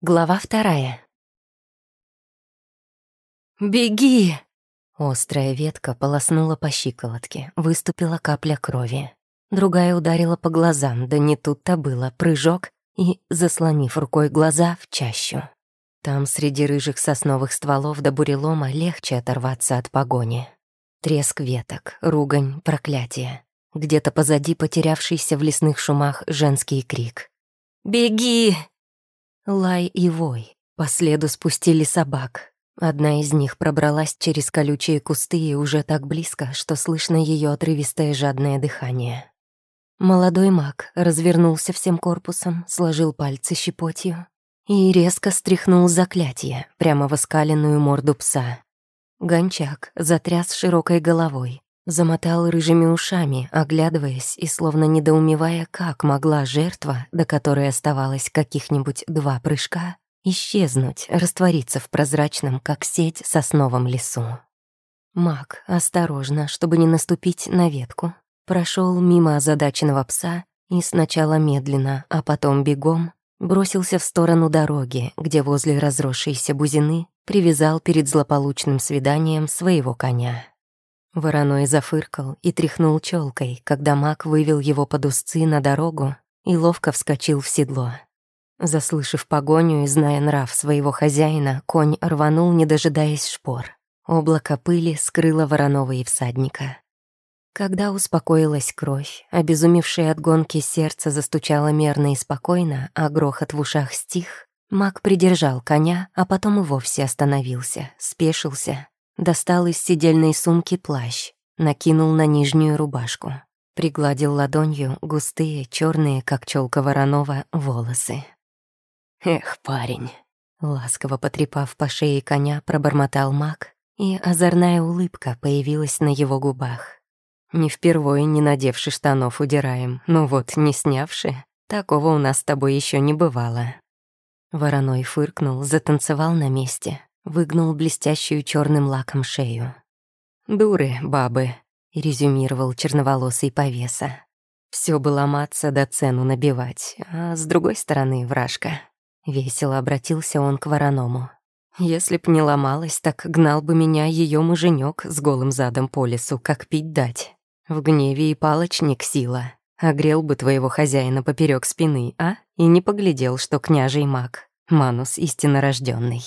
Глава вторая. «Беги!» Острая ветка полоснула по щиколотке, выступила капля крови. Другая ударила по глазам, да не тут-то было, прыжок и, заслонив рукой глаза, в чащу. Там среди рыжих сосновых стволов до бурелома легче оторваться от погони. Треск веток, ругань, проклятие. Где-то позади потерявшийся в лесных шумах женский крик. «Беги!» Лай и вой. По следу спустили собак. Одна из них пробралась через колючие кусты и уже так близко, что слышно ее отрывистое жадное дыхание. Молодой маг развернулся всем корпусом, сложил пальцы щепотью и резко стряхнул заклятие прямо в оскаленную морду пса. Гончак затряс широкой головой, Замотал рыжими ушами, оглядываясь и словно недоумевая, как могла жертва, до которой оставалось каких-нибудь два прыжка, исчезнуть, раствориться в прозрачном, как сеть, сосновом лесу. Маг, осторожно, чтобы не наступить на ветку, прошел мимо озадаченного пса и сначала медленно, а потом бегом бросился в сторону дороги, где возле разросшейся бузины привязал перед злополучным свиданием своего коня. Вороной зафыркал и тряхнул челкой, когда маг вывел его под узцы на дорогу и ловко вскочил в седло. Заслышав погоню и зная нрав своего хозяина, конь рванул, не дожидаясь шпор. Облако пыли скрыло вороного и всадника. Когда успокоилась кровь, обезумевшее от гонки сердце застучало мерно и спокойно, а грохот в ушах стих, маг придержал коня, а потом и вовсе остановился, спешился Достал из сидельной сумки плащ, накинул на нижнюю рубашку. Пригладил ладонью густые, черные, как челка Воронова, волосы. «Эх, парень!» Ласково потрепав по шее коня, пробормотал маг, и озорная улыбка появилась на его губах. «Не впервой, не надевши штанов, удираем, но вот не снявши, такого у нас с тобой еще не бывало». Вороной фыркнул, затанцевал на месте, выгнул блестящую черным лаком шею. «Дуры, бабы», — резюмировал черноволосый повеса. Все бы ломаться да цену набивать, а с другой стороны вражка. Весело обратился он к вороному. Если б не ломалась, так гнал бы меня ее муженек с голым задом по лесу, как пить дать. В гневе и палочник сила. Огрел бы твоего хозяина поперек спины, а? И не поглядел, что княжий маг, Манус истинно рожденный.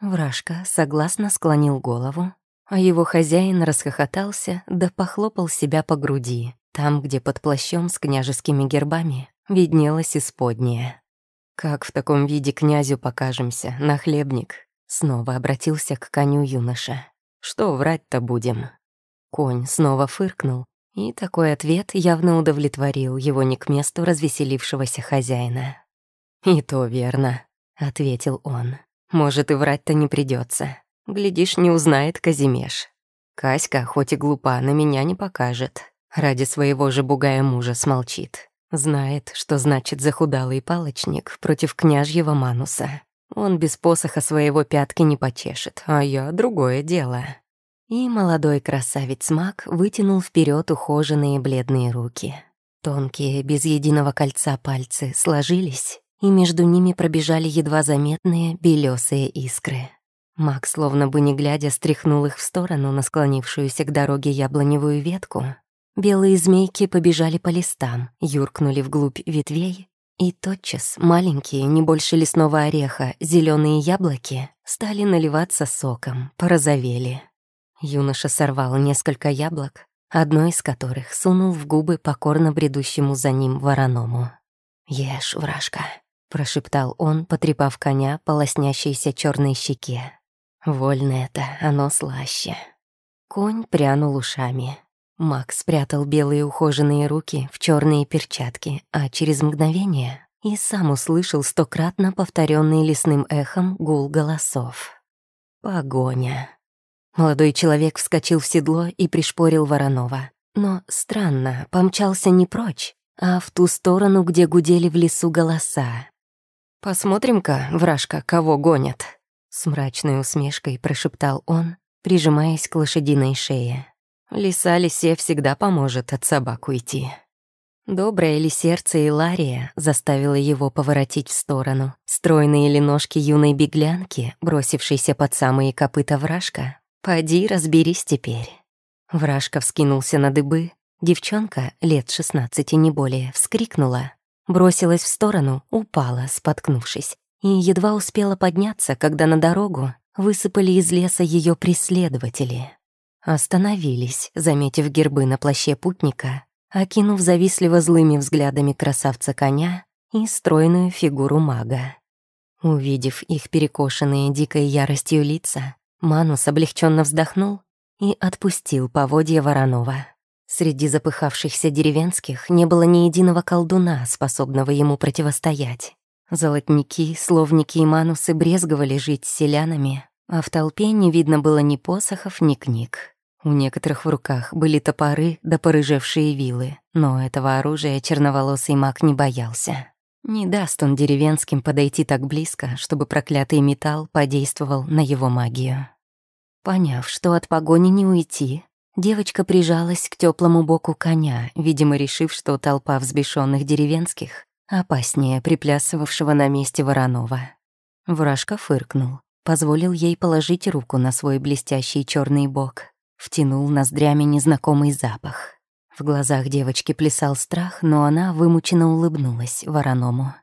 Вражка согласно склонил голову, а его хозяин расхохотался да похлопал себя по груди, там, где под плащом с княжескими гербами виднелась исподняя. «Как в таком виде князю покажемся, нахлебник?» Снова обратился к коню юноша. «Что врать-то будем?» Конь снова фыркнул, и такой ответ явно удовлетворил его не к месту развеселившегося хозяина. «И то верно», — ответил он. Может, и врать-то не придется. Глядишь, не узнает Казимеш. Каська, хоть и глупа, на меня не покажет. Ради своего же бугая мужа смолчит. Знает, что значит захудалый палочник против княжьего Мануса. Он без посоха своего пятки не почешет, а я — другое дело. И молодой красавец Мак вытянул вперед ухоженные бледные руки. Тонкие, без единого кольца пальцы сложились и между ними пробежали едва заметные белесые искры. Макс, словно бы не глядя, стряхнул их в сторону на склонившуюся к дороге яблоневую ветку. Белые змейки побежали по листам, юркнули вглубь ветвей, и тотчас маленькие, не больше лесного ореха, зеленые яблоки стали наливаться соком, порозовели. Юноша сорвал несколько яблок, одно из которых сунул в губы покорно бредущему за ним вороному. «Ешь, вражка», — прошептал он, потрепав коня по лоснящейся черной щеке. «Вольно это, оно слаще». Конь прянул ушами. Макс спрятал белые ухоженные руки в черные перчатки, а через мгновение и сам услышал стократно повторенный лесным эхом гул голосов. Погоня. Молодой человек вскочил в седло и пришпорил Воронова. Но странно, помчался не прочь, а в ту сторону, где гудели в лесу голоса. «Посмотрим-ка, вражка, кого гонят», — с мрачной усмешкой прошептал он, прижимаясь к лошадиной шее. «Лиса лисе всегда поможет от собак уйти». Доброе ли сердце Илария заставило его поворотить в сторону? Стройные ли ножки юной беглянки, бросившейся под самые копыта вражка? Поди, разберись теперь. Вражка вскинулся на дыбы. Девчонка, лет шестнадцати не более, вскрикнула. Бросилась в сторону, упала, споткнувшись. И едва успела подняться, когда на дорогу высыпали из леса ее преследователи. Остановились, заметив гербы на плаще путника, окинув завистливо злыми взглядами красавца коня и стройную фигуру мага. Увидев их перекошенные дикой яростью лица, Манус облегченно вздохнул и отпустил поводья Воронова. Среди запыхавшихся деревенских не было ни единого колдуна, способного ему противостоять. Золотники, словники и манусы брезговали жить с селянами, а в толпе не видно было ни посохов, ни книг. У некоторых в руках были топоры да порыжевшие вилы, но этого оружия черноволосый маг не боялся. Не даст он деревенским подойти так близко, чтобы проклятый металл подействовал на его магию. Поняв, что от погони не уйти, девочка прижалась к теплому боку коня, видимо, решив, что толпа взбешенных деревенских опаснее приплясывавшего на месте Воронова. Вражка фыркнул, позволил ей положить руку на свой блестящий черный бок, втянул ноздрями незнакомый запах. В глазах девочки плясал страх, но она вымученно улыбнулась Вороному.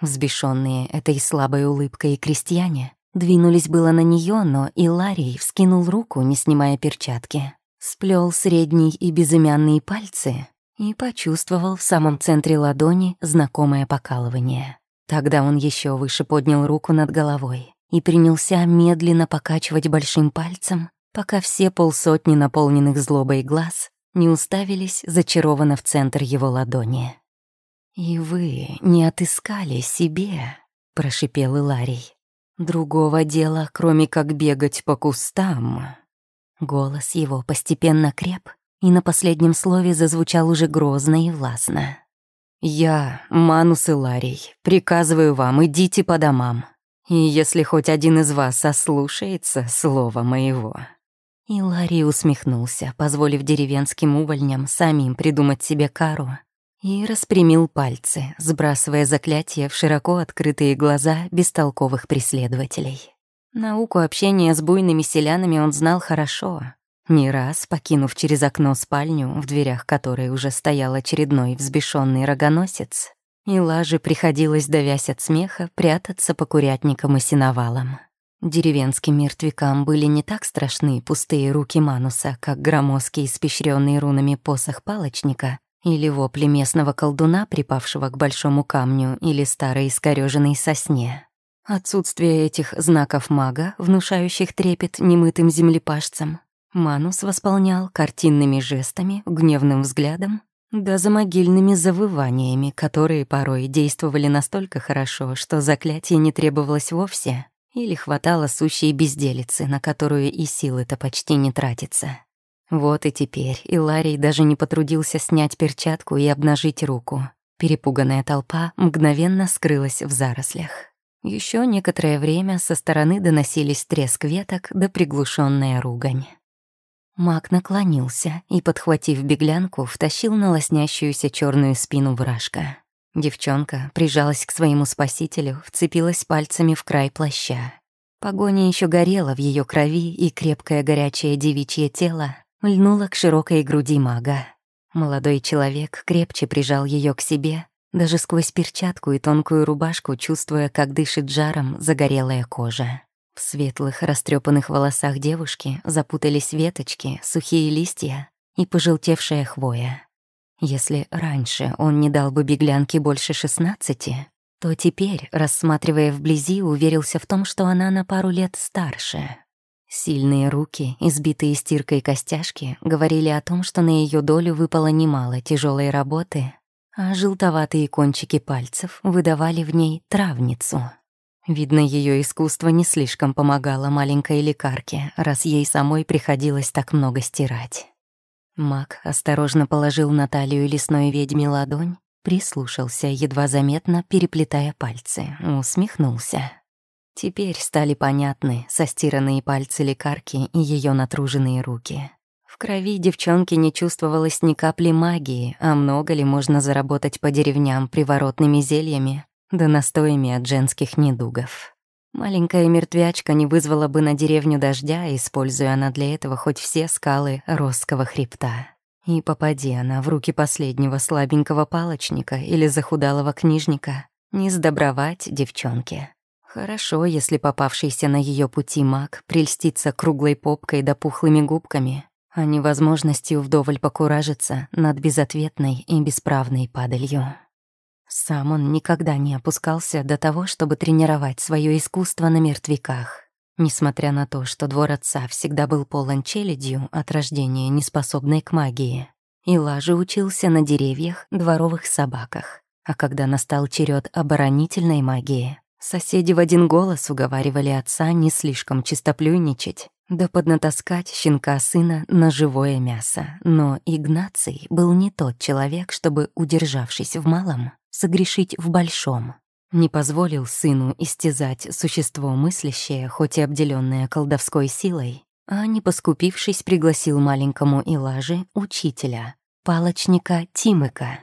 Взбешенные этой слабой улыбкой крестьяне двинулись было на нее, но Иларий вскинул руку, не снимая перчатки, сплел средний и безымянные пальцы и почувствовал в самом центре ладони знакомое покалывание. Тогда он еще выше поднял руку над головой и принялся медленно покачивать большим пальцем, пока все полсотни наполненных злобой глаз не уставились зачарованно в центр его ладони. «И вы не отыскали себе», — прошипел Иларий. «Другого дела, кроме как бегать по кустам». Голос его постепенно креп, и на последнем слове зазвучал уже грозно и властно. «Я, Манус Иларий, приказываю вам, идите по домам. И если хоть один из вас ослушается слова моего, и Ларри усмехнулся, позволив деревенским увольням самим придумать себе кару, и распрямил пальцы, сбрасывая заклятие в широко открытые глаза бестолковых преследователей. Науку общения с буйными селянами он знал хорошо. Не раз, покинув через окно спальню, в дверях которой уже стоял очередной взбешенный рогоносец, и лаже приходилось, давясь от смеха, прятаться по курятникам и сеновалам. Деревенским мертвякам были не так страшны пустые руки Мануса, как громоздкий, испещренный рунами посох палочника или вопли местного колдуна, припавшего к большому камню или старой искорёженной сосне. Отсутствие этих знаков мага, внушающих трепет немытым землепашцам, Манус восполнял картинными жестами, гневным взглядом, да за могильными завываниями, которые порой действовали настолько хорошо, что заклятие не требовалось вовсе, или хватало сущей безделицы, на которую и силы-то почти не тратится. Вот и теперь Иларий даже не потрудился снять перчатку и обнажить руку. Перепуганная толпа мгновенно скрылась в зарослях. Еще некоторое время со стороны доносились треск веток да приглушенная ругань. Маг наклонился и, подхватив беглянку, втащил на лоснящуюся черную спину вражка. Девчонка прижалась к своему спасителю, вцепилась пальцами в край плаща. Погоня еще горела в ее крови, и крепкое горячее девичье тело льнуло к широкой груди мага. Молодой человек крепче прижал ее к себе, даже сквозь перчатку и тонкую рубашку, чувствуя, как дышит жаром загорелая кожа. В светлых растрепанных волосах девушки запутались веточки, сухие листья и пожелтевшая хвоя. Если раньше он не дал бы беглянке больше шестнадцати, то теперь, рассматривая вблизи, уверился в том, что она на пару лет старше. Сильные руки, избитые стиркой костяшки, говорили о том, что на ее долю выпало немало тяжелой работы, а желтоватые кончики пальцев выдавали в ней травницу. Видно, ее искусство не слишком помогало маленькой лекарке, раз ей самой приходилось так много стирать. Маг осторожно положил на талию лесной ведьме ладонь, прислушался, едва заметно переплетая пальцы, усмехнулся. Теперь стали понятны состиранные пальцы лекарки и ее натруженные руки. В крови девчонки не чувствовалось ни капли магии, а много ли можно заработать по деревням приворотными зельями, да настоями от женских недугов. Маленькая мертвячка не вызвала бы на деревню дождя, используя она для этого хоть все скалы Росского хребта. И попади она в руки последнего слабенького палочника или захудалого книжника, не сдобровать девчонке. Хорошо, если попавшийся на ее пути маг прельстится круглой попкой да пухлыми губками, а не возможностью вдоволь покуражиться над безответной и бесправной падалью. Сам он никогда не опускался до того, чтобы тренировать свое искусство на мертвяках. Несмотря на то, что двор отца всегда был полон челядью от рождения, неспособной к магии, Ила же учился на деревьях, дворовых собаках. А когда настал черед оборонительной магии, соседи в один голос уговаривали отца не слишком чистоплюйничать, да поднатаскать щенка сына на живое мясо. Но Игнаций был не тот человек, чтобы, удержавшись в малом, согрешить в большом. Не позволил сыну истязать существо мыслящее, хоть и обделенное колдовской силой, а не поскупившись пригласил маленькому Илаже учителя, палочника Тимыка.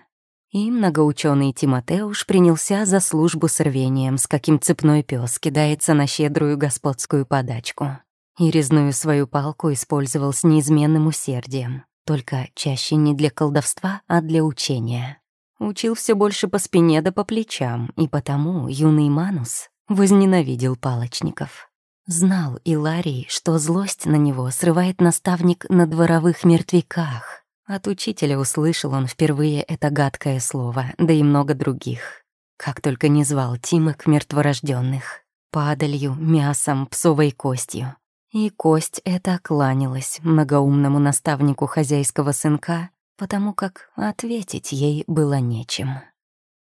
И многоученый Тимотеуш принялся за службу с рвением, с каким цепной пес кидается на щедрую господскую подачку. И резную свою палку использовал с неизменным усердием, только чаще не для колдовства, а для учения. Учил все больше по спине да по плечам, и потому юный Манус возненавидел палочников. Знал Иларий, что злость на него срывает наставник на дворовых мертвяках. От учителя услышал он впервые это гадкое слово, да и много других. Как только не звал Тимок мертворожденных. Падалью, мясом, псовой костью. И кость эта кланялась многоумному наставнику хозяйского сынка потому как ответить ей было нечем.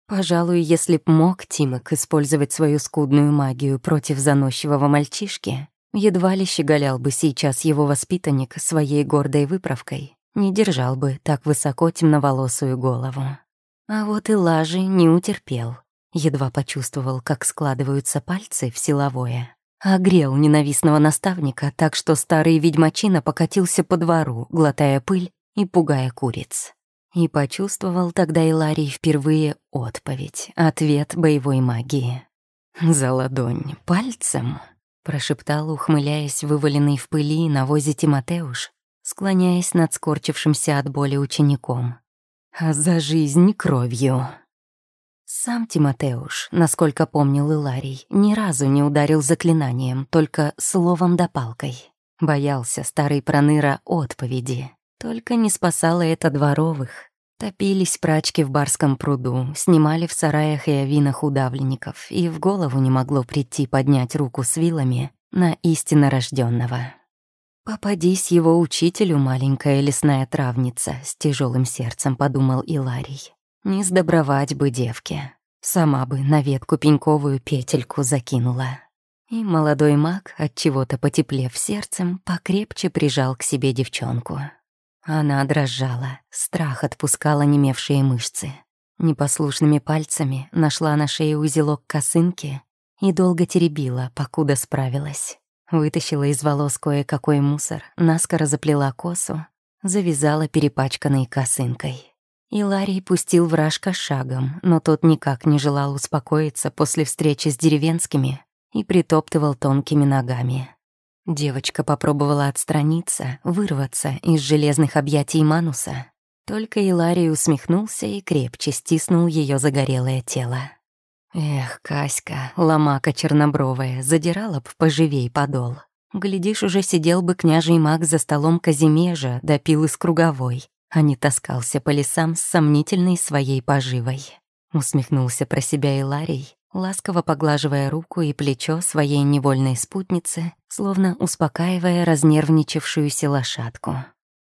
Пожалуй, если б мог Тимок использовать свою скудную магию против заносчивого мальчишки, едва ли щеголял бы сейчас его воспитанник своей гордой выправкой, не держал бы так высоко темноволосую голову. А вот и Лажи не утерпел. Едва почувствовал, как складываются пальцы в силовое. Огрел ненавистного наставника так, что старый ведьмачина покатился по двору, глотая пыль и пугая куриц. И почувствовал тогда Иларий впервые отповедь, ответ боевой магии. «За ладонь пальцем», — прошептал, ухмыляясь, вываленный в пыли на возе Тимотеуш, склоняясь над скорчившимся от боли учеником. «А за жизнь кровью». Сам Тимотеуш, насколько помнил Иларий, ни разу не ударил заклинанием, только словом да палкой. Боялся старый проныра отповеди. Только не спасало это дворовых. Топились прачки в барском пруду, снимали в сараях и авинах удавленников, и в голову не могло прийти поднять руку с вилами на истинно рожденного. «Попадись его учителю, маленькая лесная травница», — с тяжелым сердцем подумал Иларий. «Не сдобровать бы девке. Сама бы на ветку пеньковую петельку закинула». И молодой маг, от чего то потеплев сердцем, покрепче прижал к себе девчонку. Она дрожала, страх отпускала немевшие мышцы. Непослушными пальцами нашла на шее узелок косынки и долго теребила, покуда справилась. Вытащила из волос кое-какой мусор, наскоро заплела косу, завязала перепачканной косынкой. И Ларий пустил вражка шагом, но тот никак не желал успокоиться после встречи с деревенскими и притоптывал тонкими ногами. Девочка попробовала отстраниться, вырваться из железных объятий Мануса. Только Иларий усмехнулся и крепче стиснул ее загорелое тело. Эх, Каська, ломака чернобровая, задирала б поживей подол. Глядишь, уже сидел бы княжий маг за столом Казимежа, допил из круговой, а не таскался по лесам с сомнительной своей поживой. Усмехнулся про себя Иларий ласково поглаживая руку и плечо своей невольной спутницы, словно успокаивая разнервничавшуюся лошадку.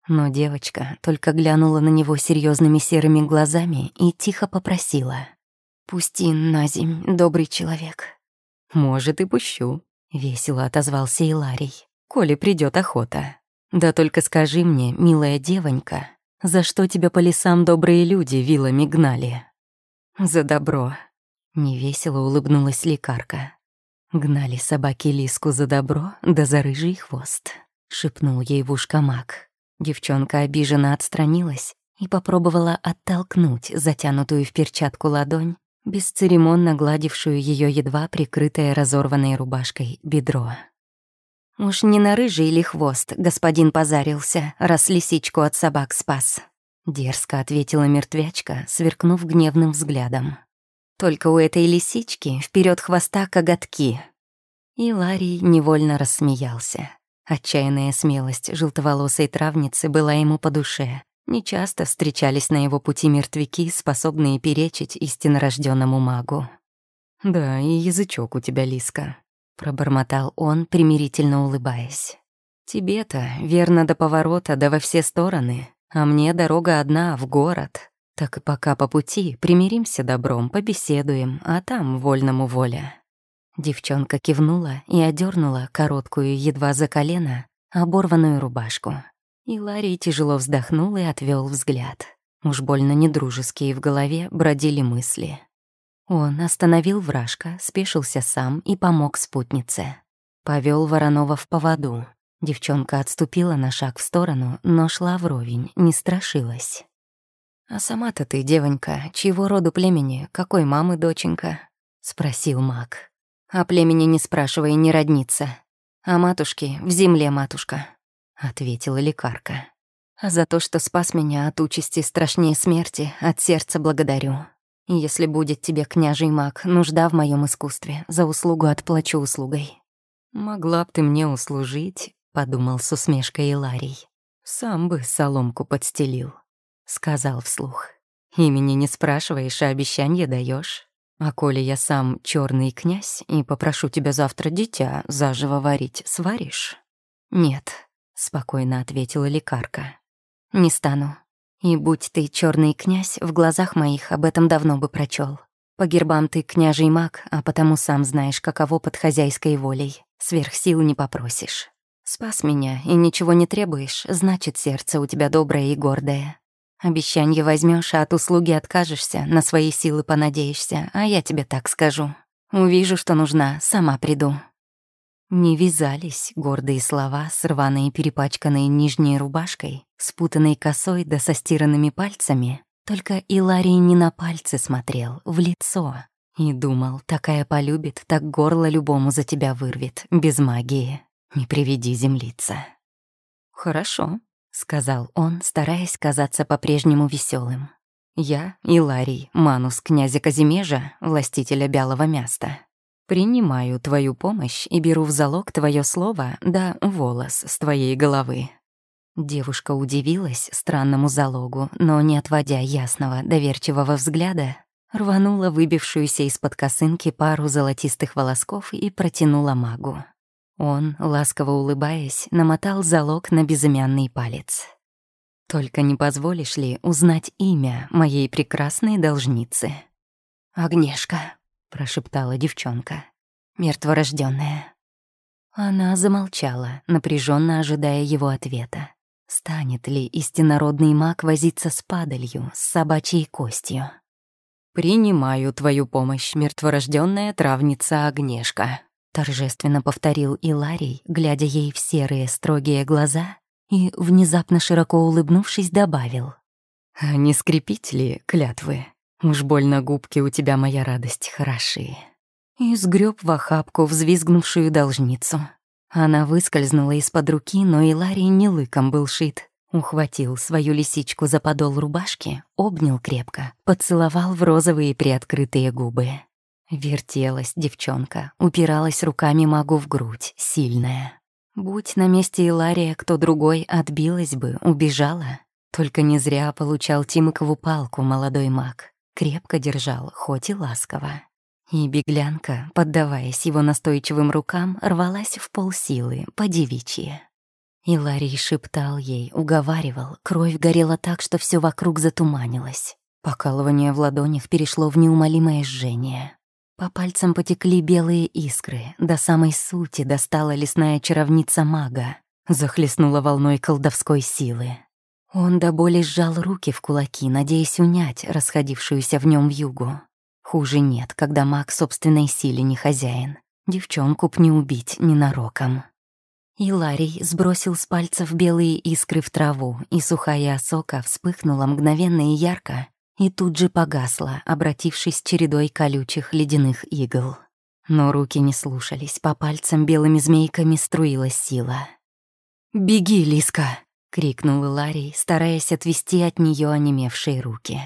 Но девочка только глянула на него серьезными серыми глазами и тихо попросила. «Пусти на земь, добрый человек». «Может, и пущу», — весело отозвался Иларий, «коли придет охота. Да только скажи мне, милая девонька, за что тебя по лесам добрые люди вилами гнали?» «За добро», Невесело улыбнулась лекарка. Гнали собаки Лиску за добро, да за рыжий хвост. Шепнул ей в ушко маг. Девчонка обиженно отстранилась и попробовала оттолкнуть затянутую в перчатку ладонь, бесцеремонно гладившую ее едва прикрытое разорванной рубашкой бедро. «Уж не на рыжий или хвост господин позарился, раз лисичку от собак спас», — дерзко ответила мертвячка, сверкнув гневным взглядом. «Только у этой лисички вперед хвоста коготки». И Ларий невольно рассмеялся. Отчаянная смелость желтоволосой травницы была ему по душе. Нечасто встречались на его пути мертвяки, способные перечить истиннорожденному магу. «Да, и язычок у тебя, Лиска», — пробормотал он, примирительно улыбаясь. «Тебе-то верно до поворота, да во все стороны, а мне дорога одна, в город. Так и пока по пути примиримся добром, побеседуем, а там вольному воля». Девчонка кивнула и одернула короткую, едва за колено, оборванную рубашку. И Ларри тяжело вздохнул и отвел взгляд. Уж больно недружеские в голове бродили мысли. Он остановил вражка, спешился сам и помог спутнице. Повел Воронова в поводу. Девчонка отступила на шаг в сторону, но шла вровень, не страшилась. «А сама-то ты, девонька, чьего роду племени, какой мамы доченька?» — спросил маг. «О племени не спрашивай, не родница. А матушки в земле матушка», — ответила лекарка. «А за то, что спас меня от участи страшнее смерти, от сердца благодарю. Если будет тебе, княжий маг, нужда в моем искусстве, за услугу отплачу услугой». «Могла б ты мне услужить», — подумал с усмешкой Иларий. «Сам бы соломку подстелил», — сказал вслух. «Имени не спрашиваешь, а обещанье даешь. А коли я сам черный князь и попрошу тебя завтра дитя заживо варить, сваришь?» «Нет», — спокойно ответила лекарка. «Не стану. И будь ты черный князь, в глазах моих об этом давно бы прочел. По гербам ты княжий маг, а потому сам знаешь, каково под хозяйской волей. Сверх сил не попросишь. Спас меня и ничего не требуешь, значит, сердце у тебя доброе и гордое. Обещанье возьмешь, а от услуги откажешься, на свои силы понадеешься, а я тебе так скажу. Увижу, что нужна, сама приду. Не вязались гордые слова с рваной перепачканной нижней рубашкой, спутанной косой да со стиранными пальцами. Только Иларий не на пальцы смотрел, в лицо. И думал, такая полюбит, так горло любому за тебя вырвет, без магии. Не приведи землица. «Хорошо», — сказал он, стараясь казаться по-прежнему веселым. «Я, Иларий, манус князя Казимежа, властителя Бялого Места, Принимаю твою помощь и беру в залог твое слово да волос с твоей головы». Девушка удивилась странному залогу, но, не отводя ясного, доверчивого взгляда, рванула выбившуюся из-под косынки пару золотистых волосков и протянула магу. Он, ласково улыбаясь, намотал залог на безымянный палец. «Только не позволишь ли узнать имя моей прекрасной должницы?» «Агнешка», прошептала девчонка. Мертворожденная. Она замолчала, напряженно ожидая его ответа. Станет ли истиннородный маг возиться с падалью, с собачьей костью? «Принимаю твою помощь, мертворожденная травница Огнешка», торжественно повторил Иларий, глядя ей в серые строгие глаза, и, внезапно широко улыбнувшись, добавил. «А не скрепить ли клятвы?» Уж больно губки у тебя, моя радость, хороши. И сгреб в охапку взвизгнувшую должницу. Она выскользнула из-под руки, но и Ларри не лыком был шит. Ухватил свою лисичку за подол рубашки, обнял крепко, поцеловал в розовые приоткрытые губы. Вертелась девчонка, упиралась руками магу в грудь, сильная. Будь на месте Илария кто другой, отбилась бы, убежала. Только не зря получал Тимыкову палку молодой маг. Крепко держал, хоть и ласково. И беглянка, поддаваясь его настойчивым рукам, рвалась в полсилы, по девичьи. И Ларий шептал ей, уговаривал, кровь горела так, что все вокруг затуманилось. Покалывание в ладонях перешло в неумолимое жжение. По пальцам потекли белые искры, до самой сути достала лесная чаровница мага, захлестнула волной колдовской силы. Он до боли сжал руки в кулаки, надеясь унять расходившуюся в нем вьюгу. Хуже нет, когда маг собственной силе не хозяин. Девчонку б не убить ненароком. И Ларий сбросил с пальцев белые искры в траву, и сухая осока вспыхнула мгновенно и ярко, и тут же погасла, обратившись чередой колючих ледяных игл. Но руки не слушались, по пальцам белыми змейками струилась сила. «Беги, Лиска!» — крикнул Ларий, стараясь отвести от нее онемевшие руки.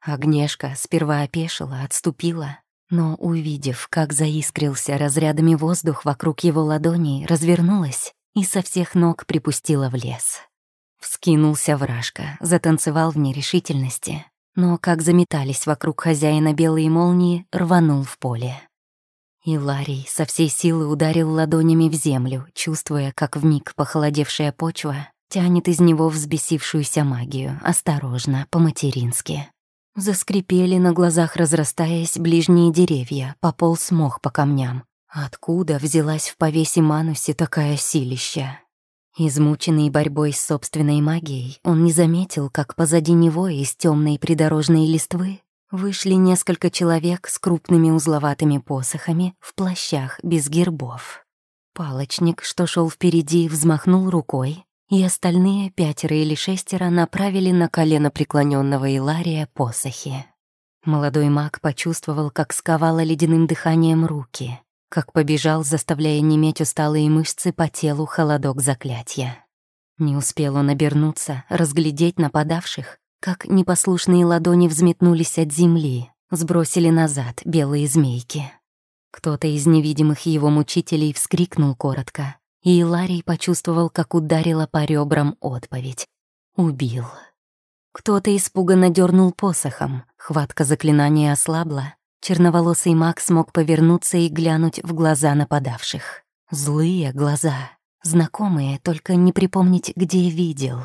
Огнешка сперва опешила, отступила, но, увидев, как заискрился разрядами воздух вокруг его ладоней, развернулась и со всех ног припустила в лес. Вскинулся вражка, затанцевал в нерешительности, но, как заметались вокруг хозяина белые молнии, рванул в поле. И Ларий со всей силы ударил ладонями в землю, чувствуя, как вмиг похолодевшая почва тянет из него взбесившуюся магию, осторожно, по-матерински. Заскрипели на глазах, разрастаясь, ближние деревья, пополз мох по камням. Откуда взялась в повесе Манусе такая силища? Измученный борьбой с собственной магией, он не заметил, как позади него из темной придорожной листвы Вышли несколько человек с крупными узловатыми посохами в плащах без гербов. Палочник, что шел впереди, взмахнул рукой, и остальные пятеро или шестеро направили на колено преклоненного Илария посохи. Молодой маг почувствовал, как сковало ледяным дыханием руки, как побежал, заставляя неметь усталые мышцы по телу холодок заклятия. Не успел он обернуться, разглядеть нападавших, как непослушные ладони взметнулись от земли, сбросили назад белые змейки. Кто-то из невидимых его мучителей вскрикнул коротко, и Иларий почувствовал, как ударила по ребрам отповедь. Убил. Кто-то испуганно дернул посохом, хватка заклинания ослабла, черноволосый маг смог повернуться и глянуть в глаза нападавших. Злые глаза, знакомые, только не припомнить, где видел.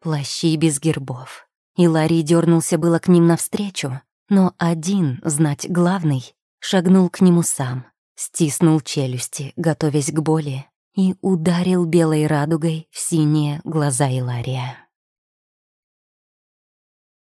Плащи без гербов, и Ларри дернулся было к ним навстречу, но один, знать главный, шагнул к нему сам, стиснул челюсти, готовясь к боли, и ударил белой радугой в синие глаза Илария.